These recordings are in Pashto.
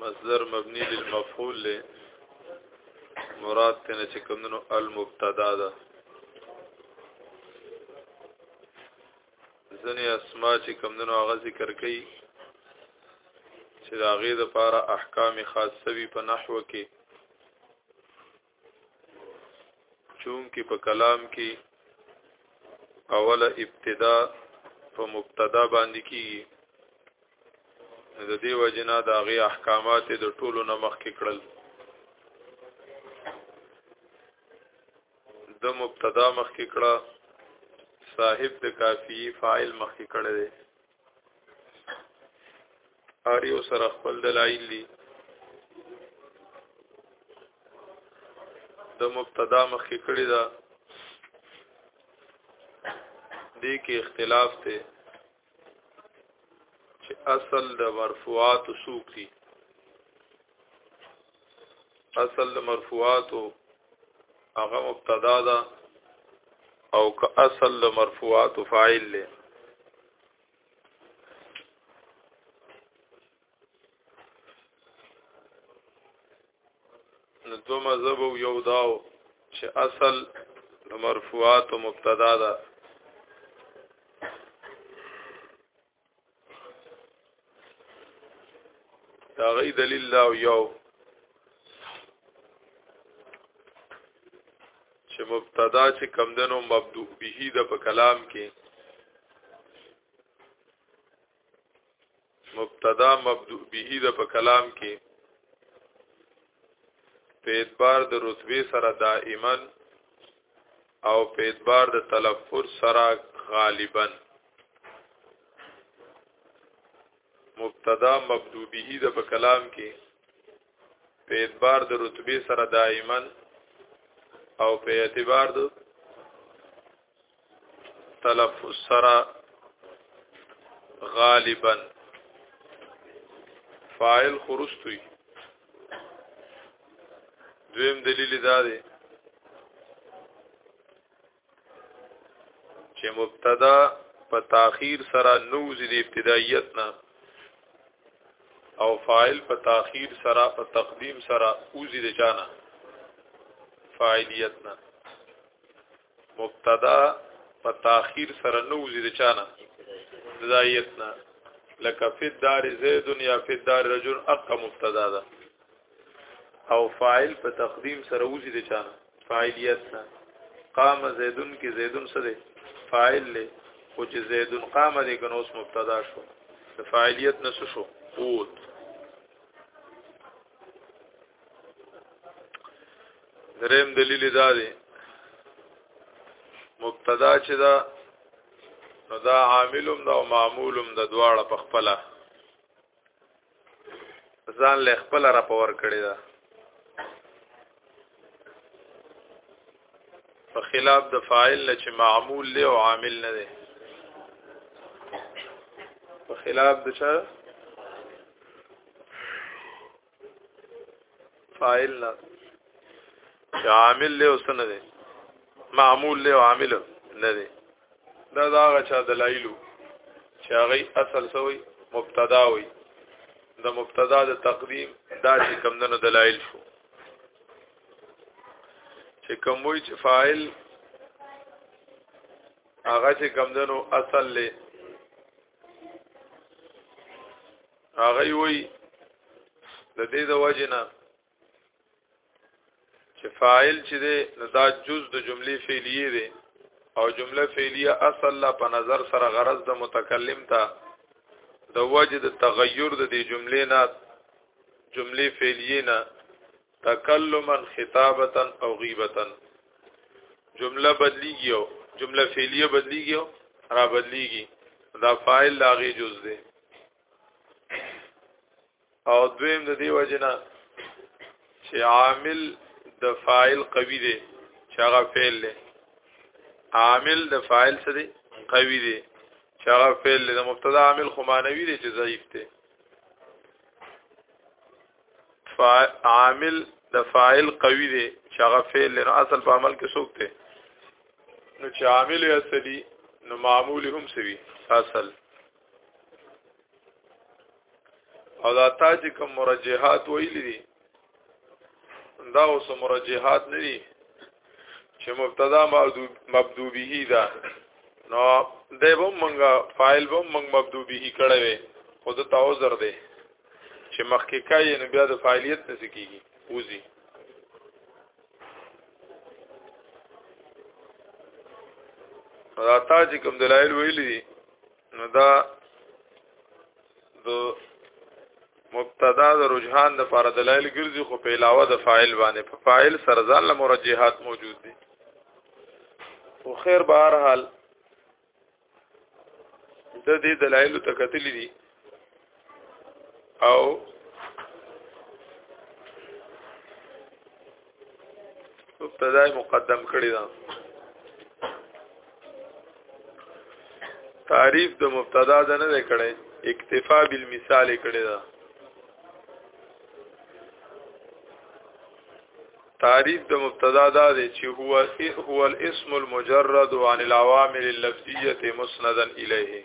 مصدر مبني للمفعول له مراد تنه چې کومنو المبتدا ده ځنې اسما چې کومنو هغه ذکر کړي چې د هغې لپاره احکام خاصوي په نحو کې چون کې په کلام کې اوله ابتدا په مبتدا باندې کیږي د دې وجنا د هغه احکامات د ټولو نمخ کې کړل د مبتدا مخ کې کړه صاحب د کافی فاعل مخ کې کړه دی هر یو سره خپل دلایل دي د مبتدا مخکې کړی دا دې کې اختلاف ته چې اصل د مرفوعات سوق دي اصل مرفوعاتو هغه مبتدا ده او که اصل د مرفوعات فاعل له نو دو مذهب یو داو چې اصل د مرفوعات مبتدا ده دا غي دلیل دا یو چې مبتدا چې کم دنو مبدوء به د په کلام کې مبتدا مبدوء به د په کلام کې په اعتبار د رتبه سره دائما او په اعتبار د تلفظ سره غالبا مبتدا مبدوبه د په کلام کې په اعتبار د رتبه سره دائما او په اعتبار د تلفظ سره غالبا فاعل خرستوي دویم دلیل دا دی چې مبتدا په تاخير سره نوځي د ابتدایت نه او فاعل په تاخير سره په تقدیم سره اوځي د چانه فاعلیت نه مبتدا په تاخير سره نوځي د چانه زایتنا لکه فی الدار زید یا فی الدار رجل اقا مبتدا ده او فاعل په تقدیم سره وځي د چانه فاعلیت نه قام زیدون کې زیدون څه دی فاعل له او چې زیدون قام دی کنه اوس مبتدا شو د فاعلیت نه شو قوت دریم دلیل دا دی مبتدا چې دا نو دا عاملم دا او معمولم د دواړه په خپل ځان له خپل را پور کړی دا په خلاف د فاعل نه چې معمول له او عامل نه دی په خلاف د چا فاعل نه یا عامل له وسنه دی معمول له عامل نه دی دا دا غچا دلایلو چې هغه اصل سوی مبتدا وي د مبتدا د تقدیم دا چې کم دنو دلایل شو چې کم وی چې فاعل هغه چې کم دنو اصل له هغه وی د دې د وجنه چې فاعل چې دی نو دا جز د جملې فعلیه دی او جمله فعلیه اصل لا په نظر سره غرض د متکلم ته د وجه د تغیر د دې جملې نه جملې فعلیه نه تکلما خطابتا او غیبتا جمله بدلیږي او جمله فعلیه بدلیږي او را بدلیږي دا فاعل لاغي جز دی او دویم د دې وجنه چې عامل د فاعل قوي دی چې هغه فعل دی عامل د فاعل څه دی قوي دی چې هغه فعل دی د مبتدا عامل خو مانوي دی چې ضعیف دی عامل د فاعل قوي دی چې هغه فعل لنو اصل په عمل کې څوک دی نو چې عامل یې اصلي نو معمول هم سوي اصل او دا تا چې کوم مرجحات ویلي دي دا اوس مرجحات نه دي چې مبتدا مبدوبه ده نو د به مونږه فاعل به مونږ مبدوبه کړه وي خود ته عذر دی چې مخکې کای نو بیا د فعالیت څه کیږي وزي راته چې کوم دلایل ویلي نو دا د مبتدا د رجحان د لپاره دلایل ګرځي خو په علاوه د فاعل باندې په فاعل سره ځان له مرجحات موجود دي خو خیر به هر حال د دې دلایل ته کتلې دي او مبتدا مقدم کړی دا تعریف د مبتدا د نه کړي اکتفا بالمثال کړي دا تعریف د مبتدا دا دی چې هو هو الاسم المجرد عن العوامل اللفظيه مسندا الیه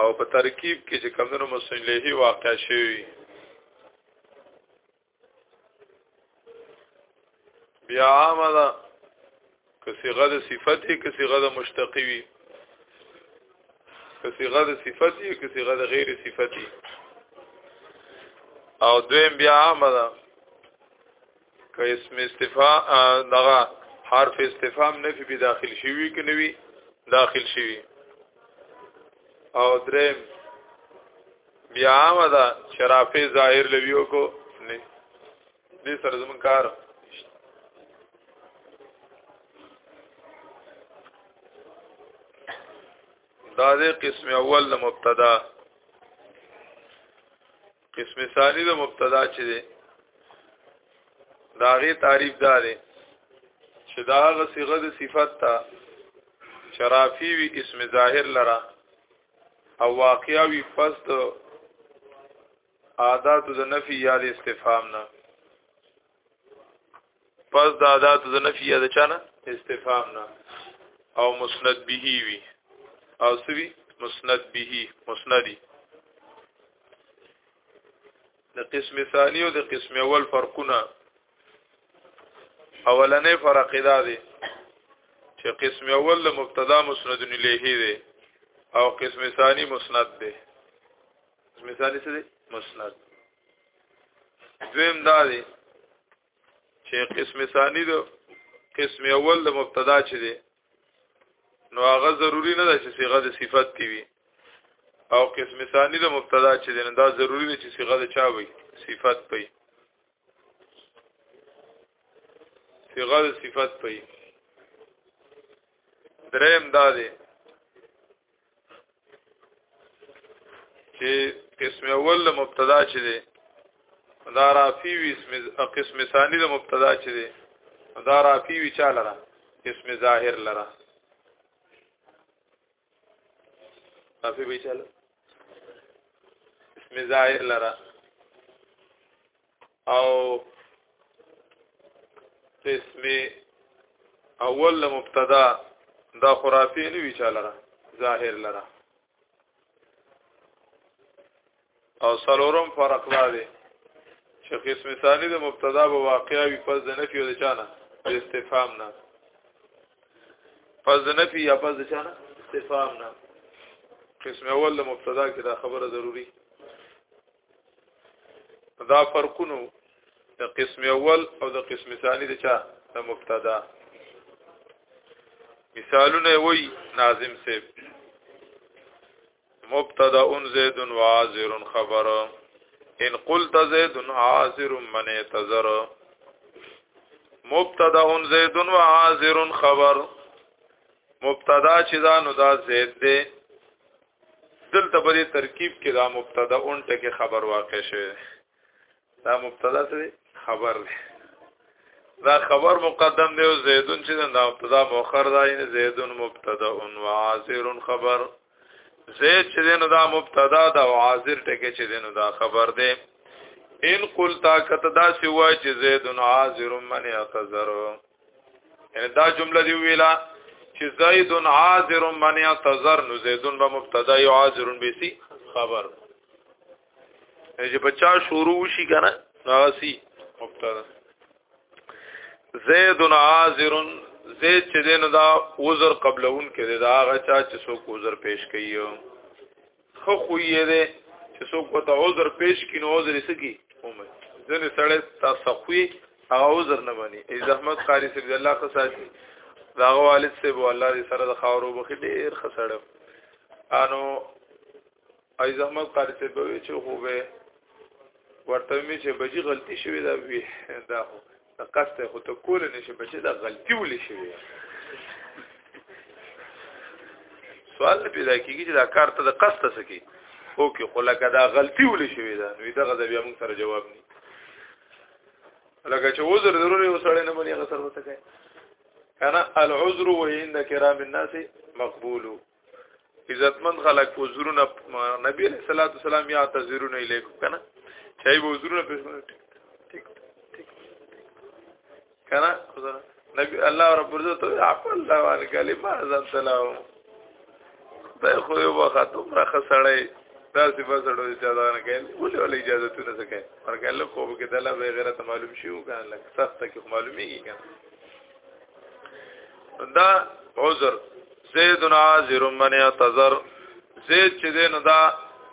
او په ترکیب کې چې کمونو مسلمه واقع شوی بیا عامه ده که صيغه د صفت وي که صيغه د مشتق وي که صيغه د صفت وي که صيغه د غیر صفت وي او دویم بیا عامه ده که اسم استفا دغه حرف استفهام نفي به داخل شوی کې نوي داخل شوی او درې بیا عامه ده چې رافع ظاهر لویو کو نه دې سره زمون کار دا دې قسم اول د مبتدا قسم ثانی د مبتدا چې دی دا غي تعریف دا دی چې دا غ صيغه د صفت ته شرافي وی اسم ظاهر لرا او واقعا وی پس د عادت د نفي یا د استفهام نه پس دا ذات د نفي د چانه استفهام نه او مسند به وي او سوي مسند به مسندي د قسم ثاني او د قسم اول فرقونه اولنې فرق دا دی چې قسم اول د مبتدا مسند الیه دی او قسم ثاني مسند دی قسم ثاني څه دی مسند دویم دا دی چې قسم ثانی دو قسم اول د مبتدا چې دی نو هغه ضروری نه ده چې صيغه د صفت دی وي او قسم ثانی د مبتدا چې دی نو دا ضروری نه چې صيغه د چا وي صفت پي صيغه د صفت پي دریم دا دی چې قسم اول له مبتدا چې دی دا رافی وی اسم قسم ثانی له مبتدا چې دی دا رافی وی چا لره اسم ظاهر لره رافی وی چا لره اسم ظاهر لره او اسم اول له مبتدا دا خرافي نه وی چاله را ظاهر لره او سلورم فرق دا دی چې قسم ثانی د مبتدا به واقعا وي پس د نفي او د چانه استفهام نه پس د نفي یا پس د چانه استفهام نه قسم اول د مبتدا کې دا خبره ضروری دا فرقونو د قسم اول او د قسم ثانی د چا د مبتدا مثالونه وای ناظم سے مبتدا زید و عازر خبر ان قلت زید عازر من اعتذر مبتدا زید و عازر خبر مبتدا چې دا نو دا زید دی دلته په دې ترکیب کې دا مبتدا اون ټکي خبر واقع شوی دا مبتدا څه خبر دی دا خبر مقدم دی او زیدون چې دا مبتدا مؤخر دی یعنی زیدون مبتدا اون وعاذر خبر زید چې دینو دا مبتدا دا او عاذر ټکي چې دینو دا خبر دی ان قلتا کته دا سی وای چې زید عاذر من اعتذر یعنی دا جمله دی ویلا چې زید عاذر من يعتذر نو زید به مبتدا یو عاذر به سي خبر یعنی چې بچا شروع شي کنه نو سي مبتدا زید عاذر زید چې دین دا عذر قبلون کې دا هغه چا چې څوک عذر پیش کوي خو خو یې ده چې څوک په عذر پیش کینو عذر سکی اومه ځنه سړی تاسو خو او عذر نه مانی ای زحمت قاری سید الله خصاتی دا والد سی بو الله دې سره د خاورو بخې ډیر خسړم انو ای زحمت قاری سید به چې خو به ورته می چې بجی غلطی شوی دا وی دا خو ته قصد خو ته کول نه شي بچي دا غلطي ولې شي سوال پیدا کیږي چې دا کار ته د قصد څه کی او کې خو لکه دا غلطي ولې شي دا نو دا غزه بیا موږ سره جواب نه لکه چې عذر ضروري وسړې نه باندې غسر وته کوي کنه العذر وعند کرام الناس مقبول عزتمن خلک عذرونه نبی علیہ الصلوۃ والسلام یا تعذرون الیکم کنه چای به عذرونه پیش کنه نبی الله رب عزت عفو الله علیک لما ذن سلام دا خو یو وخت عمر خسړی دا سی بسړو اجازه نه کین ولې ولې اجازه تونه سکے پر کله خو به کله به غیرت معلوم شي او کنه لکه سخت کې معلومیږي کنه دا عذر زید ناظر من اعتذر زید چې دین دا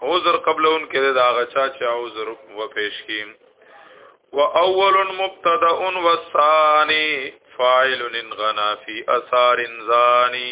عذر قبلون کې دا غچا چې عذر و پیش کی و اول مبتدا و ثانی فاعل غنا فی اثار زانی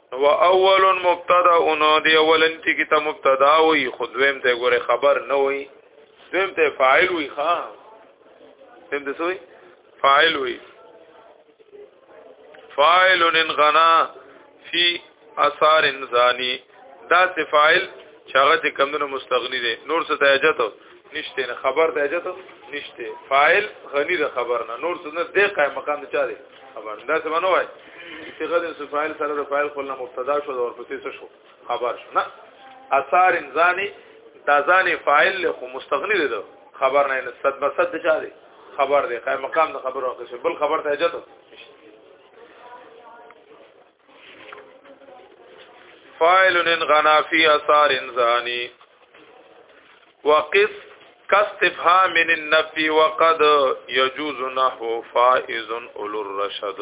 و اول مبتدا ان دی اولن چې کته مبتدا وي خودویم ته ګوره خبر نه وي دویم ته فاعل وي ها تم د سوی فاعل وي فاعل ان غنا فی اثار انسانی دا څه فاعل چې هغه د کمونو مستغنی دي نور څه ته اجازه نشته نه خبر ته اجازه نشته فاعل غنی د خبر نه نور څه نه دی قائم مقام چا دی خبر دا څه باندې وای چې غد اسم فاعل سره د فاعل خپل مبتدا شو او ورپسې څه شو خبر شو نه اثار انساني دا ځان فاعل له خو مستغنی دی خبر نه صد به صد چا دی خبر دی قائم مقام د خبرو کې بل خبر ته اجازه فاعل غنا فی اثار انسانی وقص کاستفهام من النفي وقد يجوز نحو فائز اولو الرشد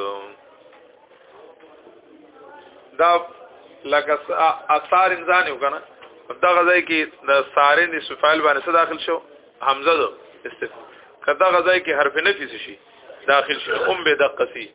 دا لکه اثار انسان یو کنه دا غځای کې د سارین د سفایل باندې څه داخل شو حمزه دو استف کدا غځای کې حرف نفي شي داخل شو ام به دقسی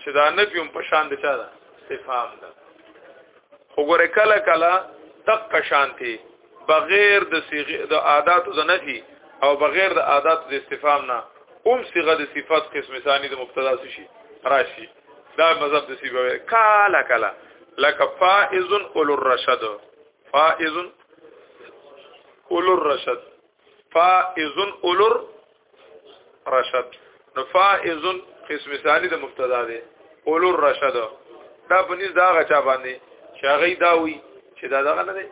چې دا نفي هم په شان دي چا ده استفهام ده وګوره کله کله دقه شانتي بغیر د صيغه د عادت د نفي او بغیر د عادت د استفهام نه هم صيغه د صفات قسم ثاني د مبتدا شي راشي دا مذهب د سی به کالا کالا لک فائز اول الرشد فائز اول الرشد فائز اول رشد نو فائز قسم ثانی د مبتدا دی اولو الرشد دا په نس دا غچا باندې چې هغه دا وی چې دا دغه نه دی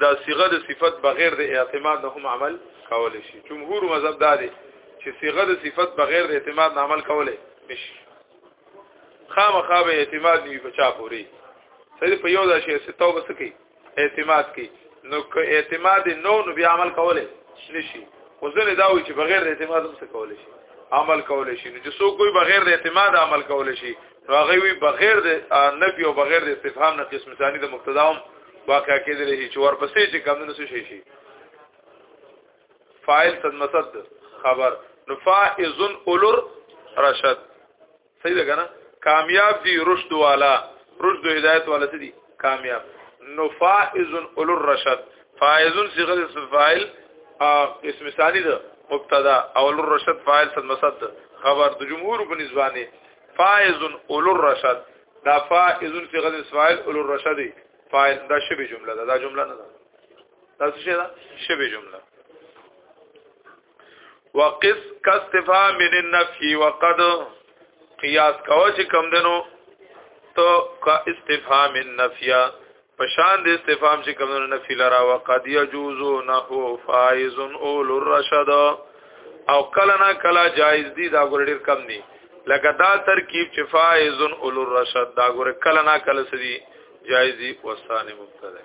دا صيغه د صفت بغیر د اعتماد نه هم عمل کول شي جمهور مذهب دا دی چې صيغه د صفت بغیر د اعتماد نه عمل کول نشي خامخا به اعتماد نیوي په چا پوري سړي په یو ځای شي ستوبه سکی اعتماد کی نو که اعتماد نو نو بیا عمل کوله نشي خو ځنه دا وی چې بغیر د اعتماد هم څه کوله شي عمل کوله شي نو چې څوک کوئی بغیر د اعتماد عمل کوله شي نو هغه وی بغیر د نفي او بغیر د استفهام نه قسم ثاني د مقتدا هم واقع کېدل شي چې ورپسې چې کم نه شي شي فاعل صد مسد خبر نو فائزن اولر رشد صحیح ده کنه کامیاب دي رشد والا رشد او هدایت والا څه دي کامیاب نو فائز اول الرشد فائزون صيغه اسم فاعل اسم ثاني ده مبتدا اول الرشد فاعل صد مصد خبر د جمهور په نسبانه فائز اول الرشد دا فائزون صيغه اسم فاعل اول الرشد فاعل دا شبه جمله ده دا جمله نه ده دا څه ده شبه جمله وقص کاستفا من النفي وقد قیاس کوه چې کم دنو تو کا استفهام النفیا پشان د استفهام چې کم دنو نفی لرا وقد يجوز نحو فائز اول الرشد او کله نه کله جایز دي دا ګور ډیر کم دي لکه دا ترکیب چې فائز اول الرشد دا ګور کله نه کله سدي جایز دي وسانه مبتدا